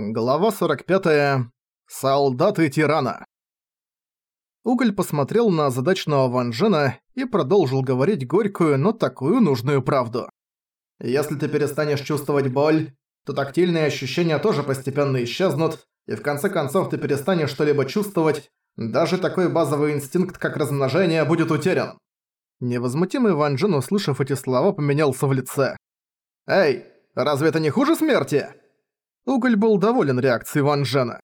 Глава 45. Солдаты тирана. Уголь посмотрел на задачного Ван Джена и продолжил говорить горькую, но такую нужную правду. «Если ты перестанешь чувствовать боль, то тактильные ощущения тоже постепенно исчезнут, и в конце концов ты перестанешь что-либо чувствовать, даже такой базовый инстинкт, как размножение, будет утерян». Невозмутимый Ван Джен, услышав эти слова, поменялся в лице. «Эй, разве это не хуже смерти?» Уголь был доволен реакцией Ван Джена.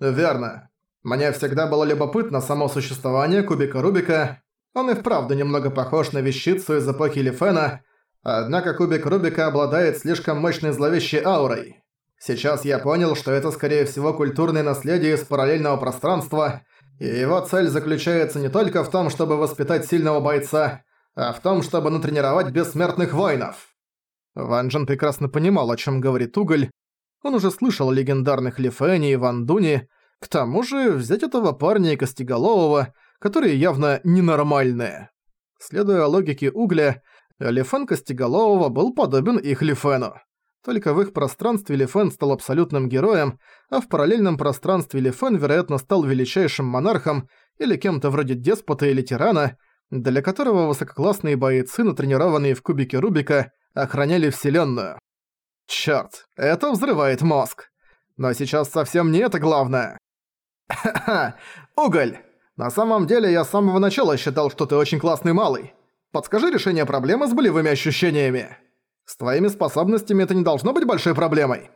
«Верно. Мне всегда было любопытно само существование кубика Рубика. Он и вправду немного похож на вещицу из эпохи Лифена, однако кубик Рубика обладает слишком мощной зловещей аурой. Сейчас я понял, что это скорее всего культурное наследие из параллельного пространства, и его цель заключается не только в том, чтобы воспитать сильного бойца, а в том, чтобы натренировать бессмертных воинов». Ван Джен прекрасно понимал, о чем говорит Уголь, он уже слышал о легендарных Лифене и Ван Дуне, к тому же взять этого парня и Костеголового, которые явно ненормальные. Следуя логике Угля, Лифен Костеголового был подобен их Лифену. Только в их пространстве Лифен стал абсолютным героем, а в параллельном пространстве Лифен, вероятно, стал величайшим монархом или кем-то вроде деспота или тирана, для которого высококлассные бойцы, натренированные в кубике Рубика, охраняли Вселенную. Чёрт, это взрывает мозг. Но сейчас совсем не это главное. Уголь. На самом деле я с самого начала считал, что ты очень классный малый. Подскажи решение проблемы с болевыми ощущениями. С твоими способностями это не должно быть большой проблемой.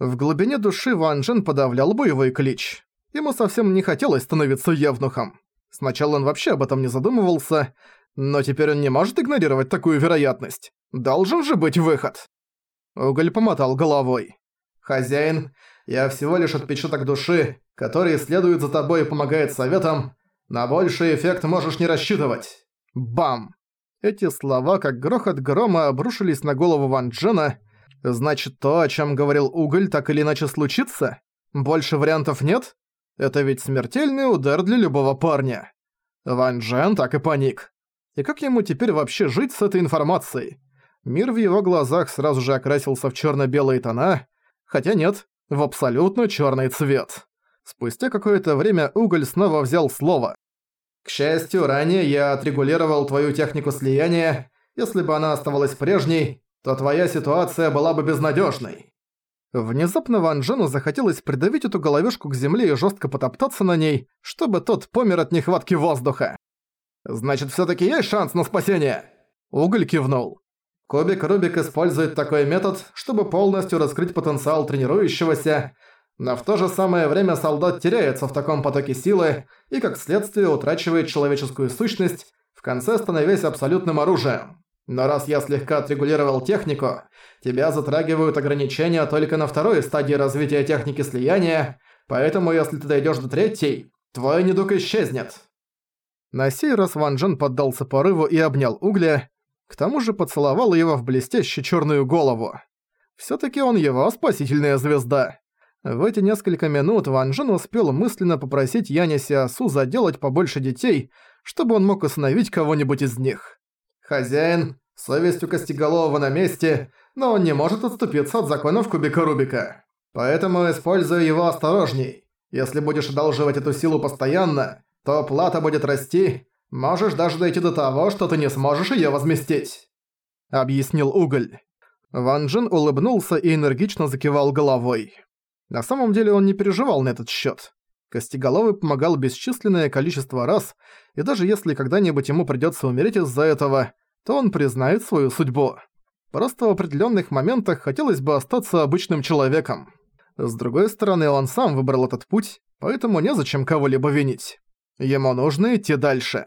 В глубине души Ван Джен подавлял боевой клич. Ему совсем не хотелось становиться евнухом. Сначала он вообще об этом не задумывался, но теперь он не может игнорировать такую вероятность. Должен же быть выход. Уголь помотал головой. «Хозяин, я всего лишь отпечаток души, который следует за тобой и помогает советам. На больший эффект можешь не рассчитывать». Бам! Эти слова, как грохот грома, обрушились на голову Ван Джена. Значит, то, о чем говорил Уголь, так или иначе случится? Больше вариантов нет? Это ведь смертельный удар для любого парня. Ван Джен так и паник. И как ему теперь вообще жить с этой информацией? Мир в его глазах сразу же окрасился в черно-белые тона, хотя нет, в абсолютно черный цвет. Спустя какое-то время Уголь снова взял слово. «К счастью, ранее я отрегулировал твою технику слияния. Если бы она оставалась прежней, то твоя ситуация была бы безнадежной. Внезапно Ван Джену захотелось придавить эту головешку к земле и жестко потоптаться на ней, чтобы тот помер от нехватки воздуха. «Значит, все таки есть шанс на спасение?» Уголь кивнул. Кубик Рубик использует такой метод, чтобы полностью раскрыть потенциал тренирующегося, но в то же самое время солдат теряется в таком потоке силы и, как следствие, утрачивает человеческую сущность, в конце становясь абсолютным оружием. Но раз я слегка отрегулировал технику, тебя затрагивают ограничения только на второй стадии развития техники слияния, поэтому если ты дойдешь до третьей, твой недуг исчезнет. На сей раз Ван Джен поддался порыву и обнял Угля, к тому же поцеловал его в блестящую черную голову. Всё-таки он его спасительная звезда. В эти несколько минут Ван Джен успел мысленно попросить Яня Сиасу заделать побольше детей, чтобы он мог усыновить кого-нибудь из них. «Хозяин, совесть у Костеголового на месте, но он не может отступиться от законов Кубика Рубика. Поэтому используй его осторожней. Если будешь одалживать эту силу постоянно, то плата будет расти, Можешь даже дойти до того, что ты не сможешь её возместить», — объяснил Уголь. Ван Джин улыбнулся и энергично закивал головой. На самом деле он не переживал на этот счёт. Костеголовый помогал бесчисленное количество раз, и даже если когда-нибудь ему придётся умереть из-за этого, то он признает свою судьбу. Просто в определённых моментах хотелось бы остаться обычным человеком. С другой стороны, он сам выбрал этот путь, поэтому незачем кого-либо винить. Ему нужно идти дальше.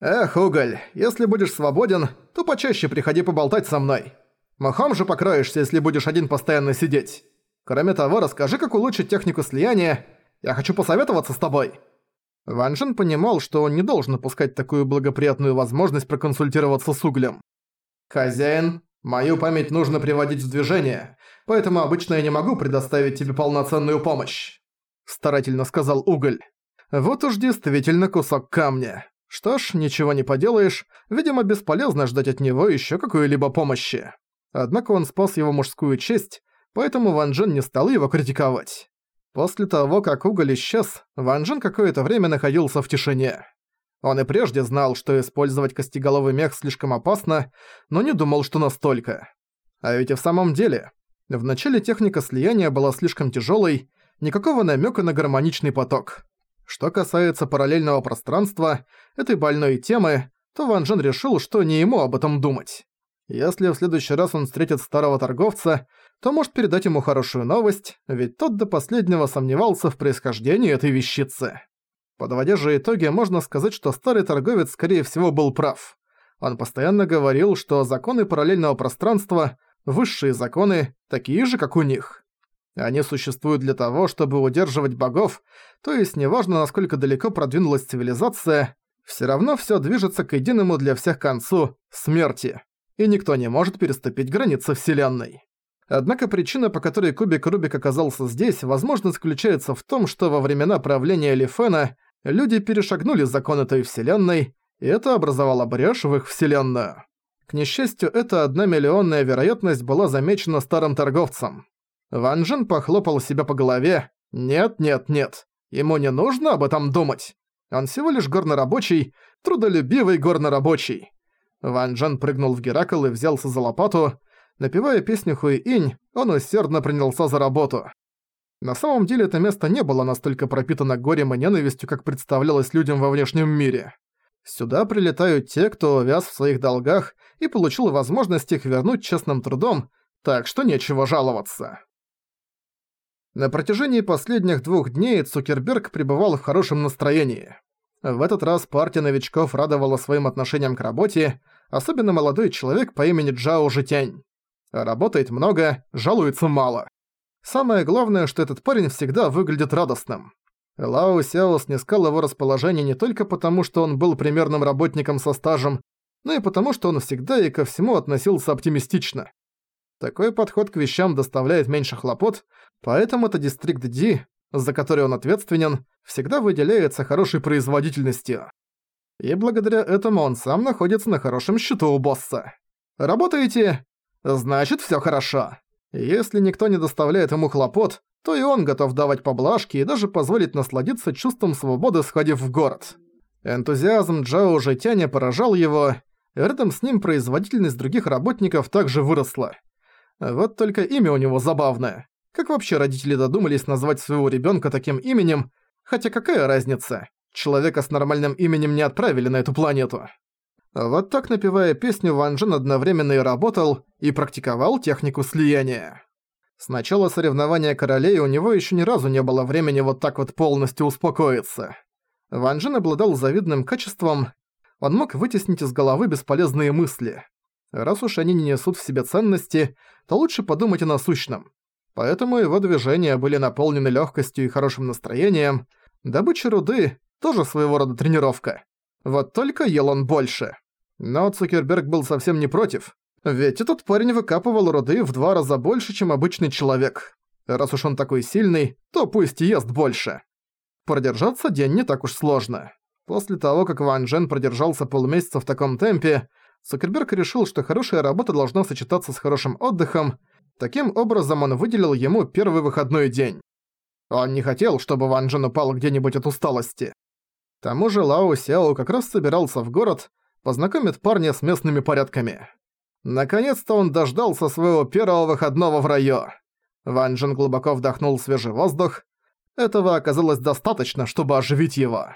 «Эх, Уголь, если будешь свободен, то почаще приходи поболтать со мной. Махом же покроешься, если будешь один постоянно сидеть. Кроме того, расскажи, как улучшить технику слияния. Я хочу посоветоваться с тобой». Ван Джен понимал, что он не должен упускать такую благоприятную возможность проконсультироваться с Углем. «Хозяин, мою память нужно приводить в движение, поэтому обычно я не могу предоставить тебе полноценную помощь», старательно сказал Уголь. «Вот уж действительно кусок камня». Что ж, ничего не поделаешь, видимо, бесполезно ждать от него еще какой-либо помощи. Однако он спас его мужскую честь, поэтому Ван Джен не стал его критиковать. После того, как уголь исчез, Ван Джен какое-то время находился в тишине. Он и прежде знал, что использовать костеголовый мех слишком опасно, но не думал, что настолько. А ведь и в самом деле, в начале техника слияния была слишком тяжелой, никакого намека на гармоничный поток. Что касается параллельного пространства, этой больной темы, то Ван Джен решил, что не ему об этом думать. Если в следующий раз он встретит старого торговца, то может передать ему хорошую новость, ведь тот до последнего сомневался в происхождении этой вещицы. Подводя же итоги, можно сказать, что старый торговец, скорее всего, был прав. Он постоянно говорил, что законы параллельного пространства – высшие законы, такие же, как у них. Они существуют для того, чтобы удерживать богов, то есть неважно, насколько далеко продвинулась цивилизация, все равно все движется к единому для всех концу – смерти. И никто не может переступить границы Вселенной. Однако причина, по которой кубик Рубик оказался здесь, возможно, заключается в том, что во времена правления Лифена люди перешагнули закон этой вселенной, и это образовало брешь в их вселенную. К несчастью, эта одна миллионная вероятность была замечена старым торговцем. Ван Джен похлопал себя по голове. «Нет, нет, нет. Ему не нужно об этом думать. Он всего лишь горнорабочий, трудолюбивый горнорабочий». Ван Джен прыгнул в Геракл и взялся за лопату, Напевая песню Хуи-Инь, он усердно принялся за работу. На самом деле это место не было настолько пропитано горем и ненавистью, как представлялось людям во внешнем мире. Сюда прилетают те, кто вяз в своих долгах и получил возможность их вернуть честным трудом, так что нечего жаловаться. На протяжении последних двух дней Цукерберг пребывал в хорошем настроении. В этот раз партия новичков радовала своим отношением к работе, особенно молодой человек по имени Джао Житянь. Работает много, жалуется мало. Самое главное, что этот парень всегда выглядит радостным. Лао Сяо снискал его расположение не только потому, что он был примерным работником со стажем, но и потому, что он всегда и ко всему относился оптимистично. Такой подход к вещам доставляет меньше хлопот, поэтому это дистрикт Ди, за который он ответственен, всегда выделяется хорошей производительностью. И благодаря этому он сам находится на хорошем счету у босса. Работаете? значит все хорошо. Если никто не доставляет ему хлопот, то и он готов давать поблажки и даже позволить насладиться чувством свободы, сходив в город. Энтузиазм Джао Житяня поражал его, и рядом с ним производительность других работников также выросла. Вот только имя у него забавное. Как вообще родители додумались назвать своего ребенка таким именем, хотя какая разница? Человека с нормальным именем не отправили на эту планету. Вот так, напевая песню, Ван Джен одновременно и работал, и практиковал технику слияния. С начала соревнования королей у него еще ни разу не было времени вот так вот полностью успокоиться. Ван Джен обладал завидным качеством, он мог вытеснить из головы бесполезные мысли. Раз уж они не несут в себе ценности, то лучше подумать о насущном. Поэтому его движения были наполнены легкостью и хорошим настроением. Добыча руды – тоже своего рода тренировка. Вот только ел он больше. Но Цукерберг был совсем не против. Ведь этот парень выкапывал руды в два раза больше, чем обычный человек. Раз уж он такой сильный, то пусть ест больше. Продержаться день не так уж сложно. После того, как Ван Джен продержался полмесяца в таком темпе, Цукерберг решил, что хорошая работа должна сочетаться с хорошим отдыхом. Таким образом, он выделил ему первый выходной день. Он не хотел, чтобы Ван Джен упал где-нибудь от усталости. К тому же Лао Сяо как раз собирался в город, познакомить парня с местными порядками. Наконец-то он дождался своего первого выходного в раю. Ван Джен глубоко вдохнул свежий воздух. Этого оказалось достаточно, чтобы оживить его.